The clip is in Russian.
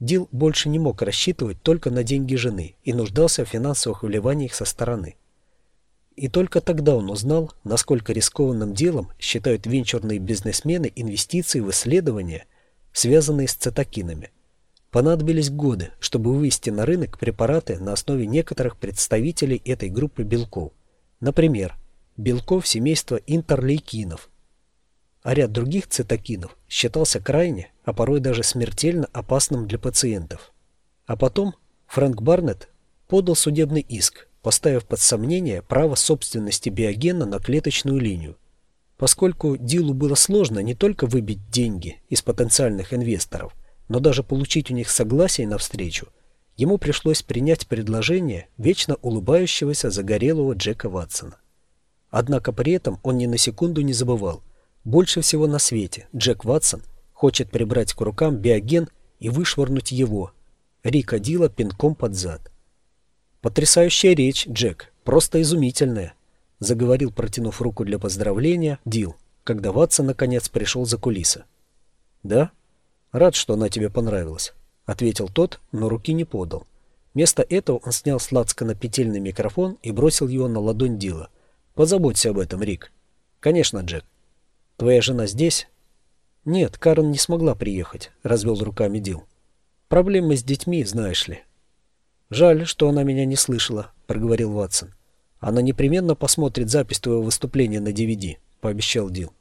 Дил больше не мог рассчитывать только на деньги жены и нуждался в финансовых вливаниях со стороны. И только тогда он узнал, насколько рискованным делом считают венчурные бизнесмены инвестиции в исследования, связанные с цитокинами. Понадобились годы, чтобы вывести на рынок препараты на основе некоторых представителей этой группы белков. Например, белков семейства интерлейкинов, а ряд других цитокинов считался крайне, а порой даже смертельно опасным для пациентов. А потом Фрэнк Барнетт подал судебный иск, поставив под сомнение право собственности биогена на клеточную линию. Поскольку Дилу было сложно не только выбить деньги из потенциальных инвесторов, но даже получить у них согласие на встречу, ему пришлось принять предложение вечно улыбающегося загорелого Джека Ватсона. Однако при этом он ни на секунду не забывал, больше всего на свете Джек Ватсон хочет прибрать к рукам биоген и вышвырнуть его, Рика Дила пинком под зад. «Потрясающая речь, Джек, просто изумительная», — заговорил, протянув руку для поздравления, Дил, когда Ватсон наконец пришел за кулисы. «Да? Рад, что она тебе понравилась», — ответил тот, но руки не подал. Вместо этого он снял с на петельный микрофон и бросил его на ладонь Дила. «Позаботься об этом, Рик». «Конечно, Джек». «Твоя жена здесь?» «Нет, Карен не смогла приехать», — развел руками Дил. «Проблемы с детьми, знаешь ли». «Жаль, что она меня не слышала», — проговорил Ватсон. «Она непременно посмотрит запись твоего выступления на DVD», — пообещал Дил.